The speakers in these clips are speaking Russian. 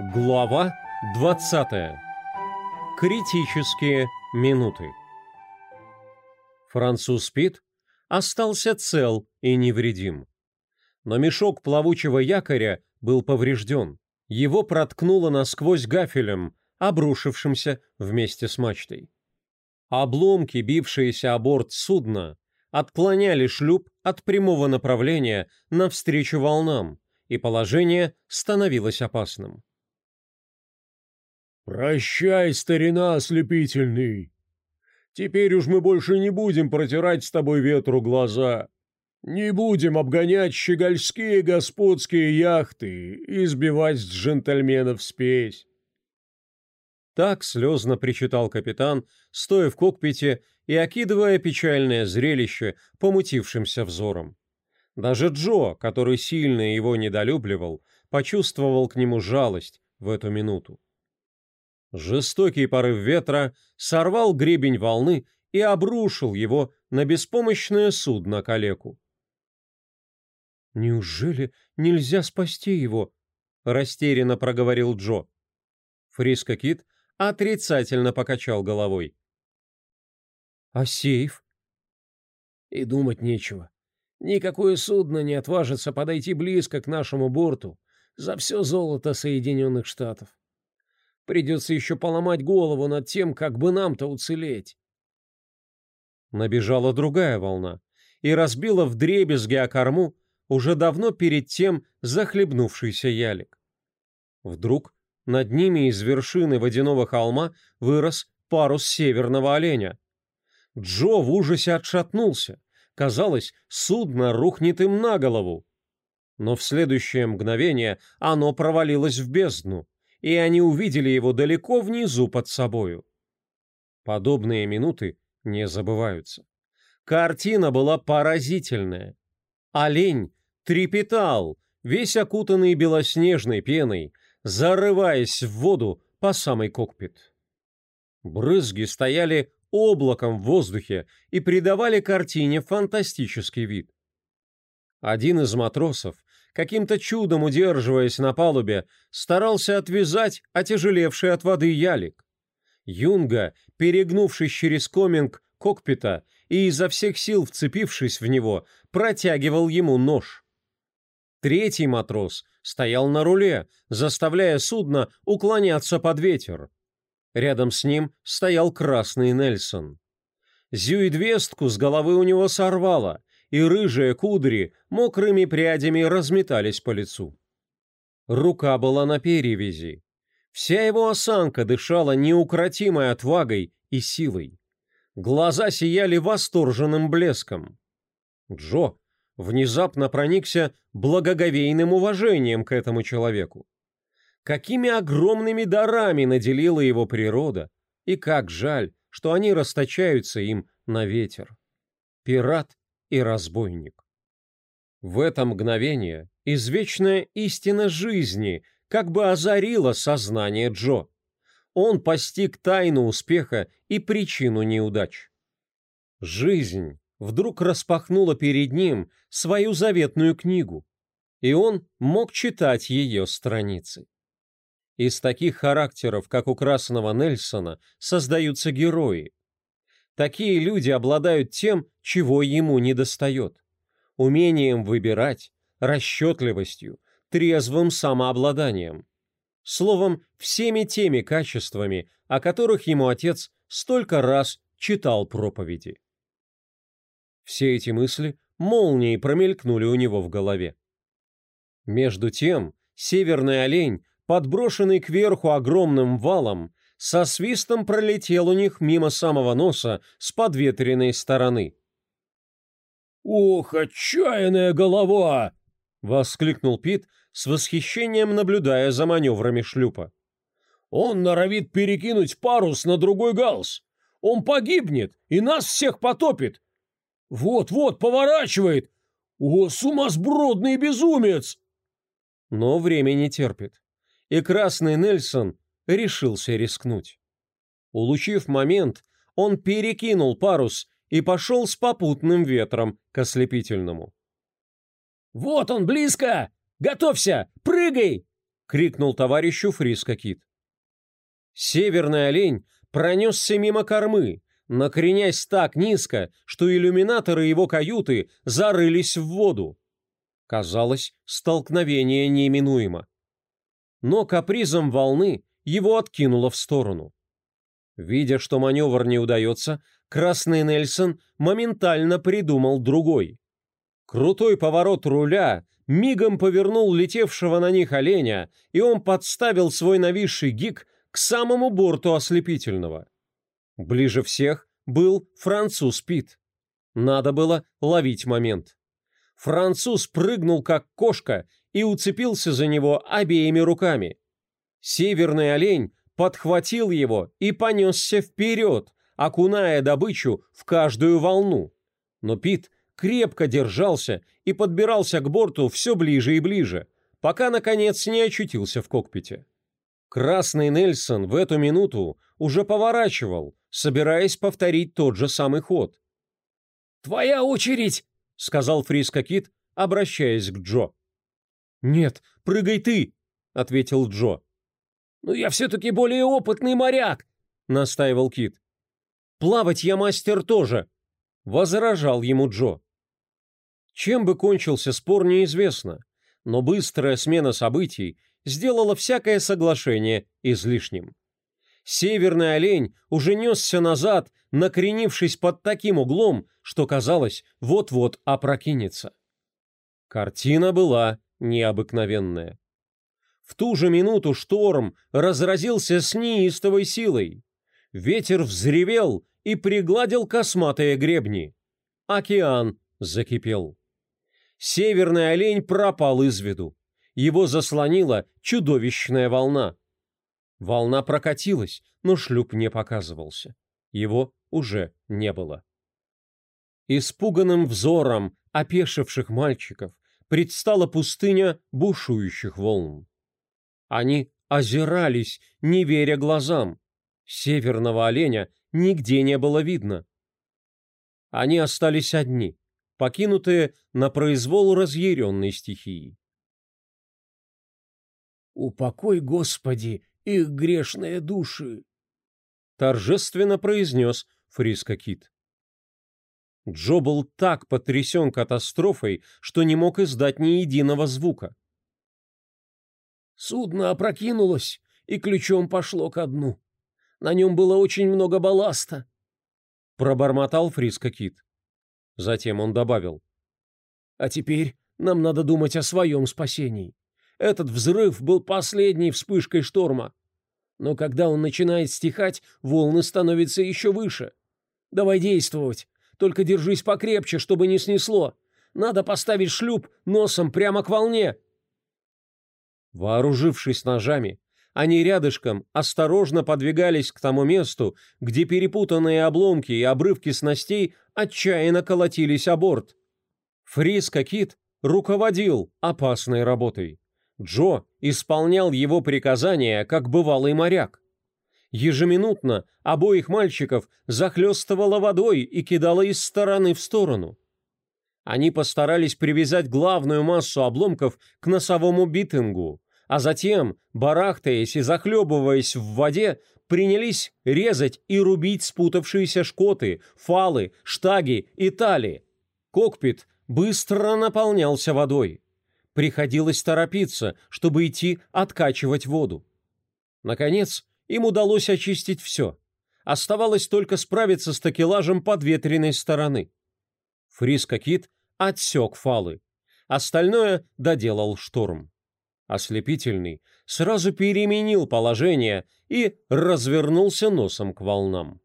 Глава 20. Критические минуты. Француз Пит остался цел и невредим. Но мешок плавучего якоря был поврежден. Его проткнуло насквозь гафелем, обрушившимся вместе с мачтой. Обломки, бившиеся о борт судна, отклоняли шлюп от прямого направления навстречу волнам, и положение становилось опасным. «Прощай, старина ослепительный! Теперь уж мы больше не будем протирать с тобой ветру глаза, не будем обгонять щегольские господские яхты и сбивать с джентльменов спесь». Так слезно причитал капитан, стоя в кокпите и окидывая печальное зрелище помутившимся взором. Даже Джо, который сильно его недолюбливал, почувствовал к нему жалость в эту минуту. Жестокий порыв ветра сорвал гребень волны и обрушил его на беспомощное судно калеку. «Неужели нельзя спасти его?» — растерянно проговорил Джо. Фриско Кит отрицательно покачал головой. «А сейф?» «И думать нечего. Никакое судно не отважится подойти близко к нашему борту за все золото Соединенных Штатов. Придется еще поломать голову над тем, как бы нам-то уцелеть. Набежала другая волна и разбила вдребезги о корму уже давно перед тем захлебнувшийся ялик. Вдруг над ними из вершины водяного холма вырос парус северного оленя. Джо в ужасе отшатнулся. Казалось, судно рухнет им на голову. Но в следующее мгновение оно провалилось в бездну и они увидели его далеко внизу под собою. Подобные минуты не забываются. Картина была поразительная. Олень трепетал, весь окутанный белоснежной пеной, зарываясь в воду по самый кокпит. Брызги стояли облаком в воздухе и придавали картине фантастический вид. Один из матросов, каким-то чудом удерживаясь на палубе, старался отвязать отяжелевший от воды ялик. Юнга, перегнувшись через коминг кокпита и изо всех сил вцепившись в него, протягивал ему нож. Третий матрос стоял на руле, заставляя судно уклоняться под ветер. Рядом с ним стоял красный Нельсон. Зюидвестку с головы у него сорвало, и рыжие кудри мокрыми прядями разметались по лицу. Рука была на перевязи. Вся его осанка дышала неукротимой отвагой и силой. Глаза сияли восторженным блеском. Джо внезапно проникся благоговейным уважением к этому человеку. Какими огромными дарами наделила его природа, и как жаль, что они расточаются им на ветер. Пират и разбойник. В это мгновение извечная истина жизни как бы озарила сознание Джо. Он постиг тайну успеха и причину неудач. Жизнь вдруг распахнула перед ним свою заветную книгу, и он мог читать ее страницы. Из таких характеров, как у Красного Нельсона, создаются герои, Такие люди обладают тем, чего ему недостает. Умением выбирать, расчетливостью, трезвым самообладанием. Словом, всеми теми качествами, о которых ему отец столько раз читал проповеди. Все эти мысли молнией промелькнули у него в голове. Между тем, северный олень, подброшенный кверху огромным валом, со свистом пролетел у них мимо самого носа с подветренной стороны. «Ух, отчаянная голова!» — воскликнул Пит с восхищением, наблюдая за маневрами шлюпа. «Он норовит перекинуть парус на другой галс. Он погибнет и нас всех потопит. Вот-вот, поворачивает. О, сумасбродный безумец!» Но время не терпит. И красный Нельсон решился рискнуть. Улучив момент, он перекинул парус и пошел с попутным ветром к ослепительному. «Вот он, близко! Готовься! Прыгай!» крикнул товарищу Фриско Кит. Северный олень пронесся мимо кормы, накренясь так низко, что иллюминаторы его каюты зарылись в воду. Казалось, столкновение неминуемо. Но капризом волны его откинуло в сторону. Видя, что маневр не удается, Красный Нельсон моментально придумал другой. Крутой поворот руля мигом повернул летевшего на них оленя, и он подставил свой нависший гик к самому борту ослепительного. Ближе всех был француз Пит. Надо было ловить момент. Француз прыгнул как кошка и уцепился за него обеими руками. Северный олень подхватил его и понесся вперед, окуная добычу в каждую волну. Но Пит крепко держался и подбирался к борту все ближе и ближе, пока, наконец, не очутился в кокпите. Красный Нельсон в эту минуту уже поворачивал, собираясь повторить тот же самый ход. «Твоя очередь!» — сказал Фриско Кит, обращаясь к Джо. «Нет, прыгай ты!» — ответил Джо. «Но я все-таки более опытный моряк!» — настаивал Кит. «Плавать я мастер тоже!» — возражал ему Джо. Чем бы кончился спор, неизвестно, но быстрая смена событий сделала всякое соглашение излишним. Северный олень уже несся назад, накренившись под таким углом, что казалось, вот-вот опрокинется. Картина была необыкновенная. В ту же минуту шторм разразился с неистовой силой. Ветер взревел и пригладил косматые гребни. Океан закипел. Северный олень пропал из виду. Его заслонила чудовищная волна. Волна прокатилась, но шлюп не показывался. Его уже не было. Испуганным взором опешивших мальчиков предстала пустыня бушующих волн. Они озирались, не веря глазам. Северного оленя нигде не было видно. Они остались одни, покинутые на произвол разъяренной стихии. «Упокой, Господи, их грешные души!» торжественно произнес Фриско Кит. Джо был так потрясен катастрофой, что не мог издать ни единого звука. Судно опрокинулось и ключом пошло ко дну. На нем было очень много балласта. Пробормотал Фриско Кит. Затем он добавил. А теперь нам надо думать о своем спасении. Этот взрыв был последней вспышкой шторма. Но когда он начинает стихать, волны становятся еще выше. Давай действовать. Только держись покрепче, чтобы не снесло. Надо поставить шлюп носом прямо к волне. Вооружившись ножами, они рядышком осторожно подвигались к тому месту, где перепутанные обломки и обрывки снастей отчаянно колотились о борт. Фриско Кит руководил опасной работой. Джо исполнял его приказания, как бывалый моряк. Ежеминутно обоих мальчиков захлестывало водой и кидало из стороны в сторону. Они постарались привязать главную массу обломков к носовому битингу, а затем, барахтаясь и захлебываясь в воде, принялись резать и рубить спутавшиеся шкоты, фалы, штаги и тали. Кокпит быстро наполнялся водой. Приходилось торопиться, чтобы идти откачивать воду. Наконец, им удалось очистить все. Оставалось только справиться с такелажем подветренной стороны. Фриско Кит отсек фалы. Остальное доделал шторм. Ослепительный сразу переменил положение и развернулся носом к волнам.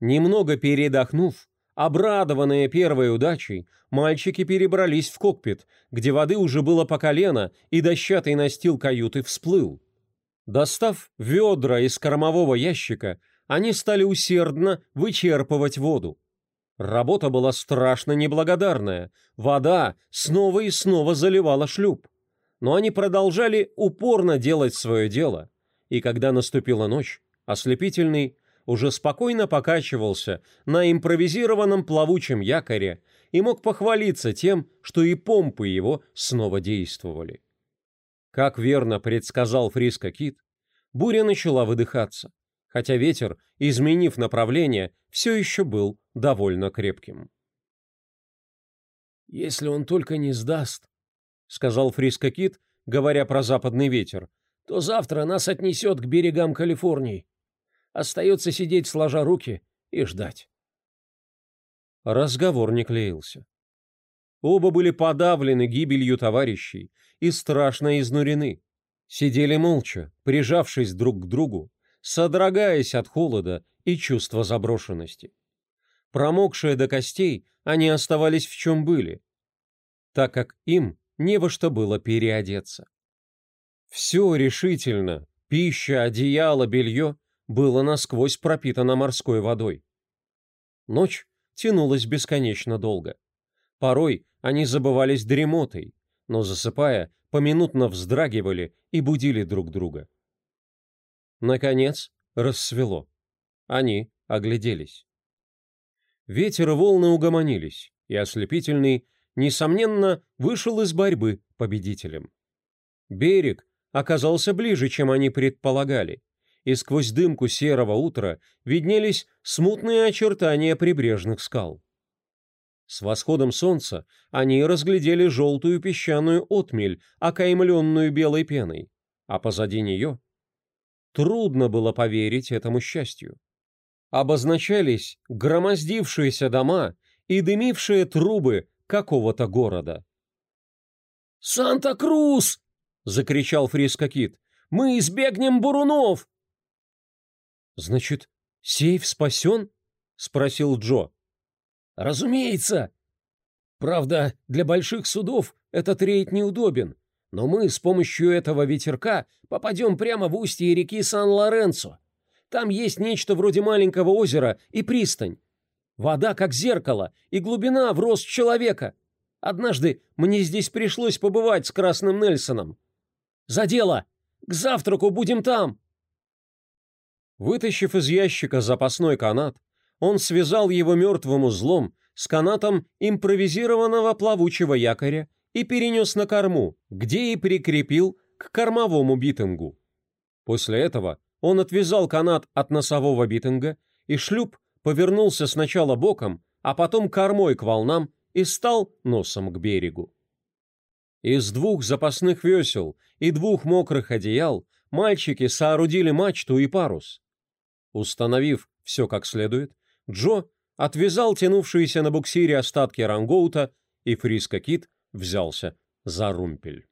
Немного передохнув, обрадованные первой удачей, мальчики перебрались в кокпит, где воды уже было по колено, и дощатый настил каюты всплыл. Достав ведра из кормового ящика, они стали усердно вычерпывать воду. Работа была страшно неблагодарная. Вода снова и снова заливала шлюп но они продолжали упорно делать свое дело, и когда наступила ночь, ослепительный уже спокойно покачивался на импровизированном плавучем якоре и мог похвалиться тем, что и помпы его снова действовали. Как верно предсказал Фриско Кит, буря начала выдыхаться, хотя ветер, изменив направление, все еще был довольно крепким. «Если он только не сдаст», — сказал Фриско Кит, говоря про западный ветер, то завтра нас отнесет к берегам Калифорнии. Остается сидеть сложа руки и ждать. Разговор не клеился. Оба были подавлены гибелью товарищей и страшно изнурены. Сидели молча, прижавшись друг к другу, содрогаясь от холода и чувства заброшенности. Промокшие до костей, они оставались в чем были, так как им не во что было переодеться. Все решительно, пища, одеяло, белье, было насквозь пропитано морской водой. Ночь тянулась бесконечно долго. Порой они забывались дремотой, но, засыпая, поминутно вздрагивали и будили друг друга. Наконец, рассвело. Они огляделись. Ветер и волны угомонились, и ослепительный, несомненно, вышел из борьбы победителем. Берег оказался ближе, чем они предполагали, и сквозь дымку серого утра виднелись смутные очертания прибрежных скал. С восходом солнца они разглядели желтую песчаную отмель, окаймленную белой пеной, а позади нее трудно было поверить этому счастью. Обозначались громоздившиеся дома и дымившие трубы какого-то города. «Санта-Крус!» — закричал Фриско Кит. «Мы избегнем бурунов!» «Значит, сейф спасен?» — спросил Джо. «Разумеется. Правда, для больших судов этот рейд неудобен, но мы с помощью этого ветерка попадем прямо в устье реки Сан-Лоренцо. Там есть нечто вроде маленького озера и пристань. Вода как зеркало, и глубина в рост человека. Однажды мне здесь пришлось побывать с Красным Нельсоном. За дело! К завтраку будем там!» Вытащив из ящика запасной канат, он связал его мертвым узлом с канатом импровизированного плавучего якоря и перенес на корму, где и прикрепил к кормовому битингу. После этого он отвязал канат от носового битинга, и шлюп повернулся сначала боком, а потом кормой к волнам и стал носом к берегу. Из двух запасных весел и двух мокрых одеял мальчики соорудили мачту и парус. Установив все как следует, Джо отвязал тянувшиеся на буксире остатки рангоута, и Фриско Кит взялся за румпель.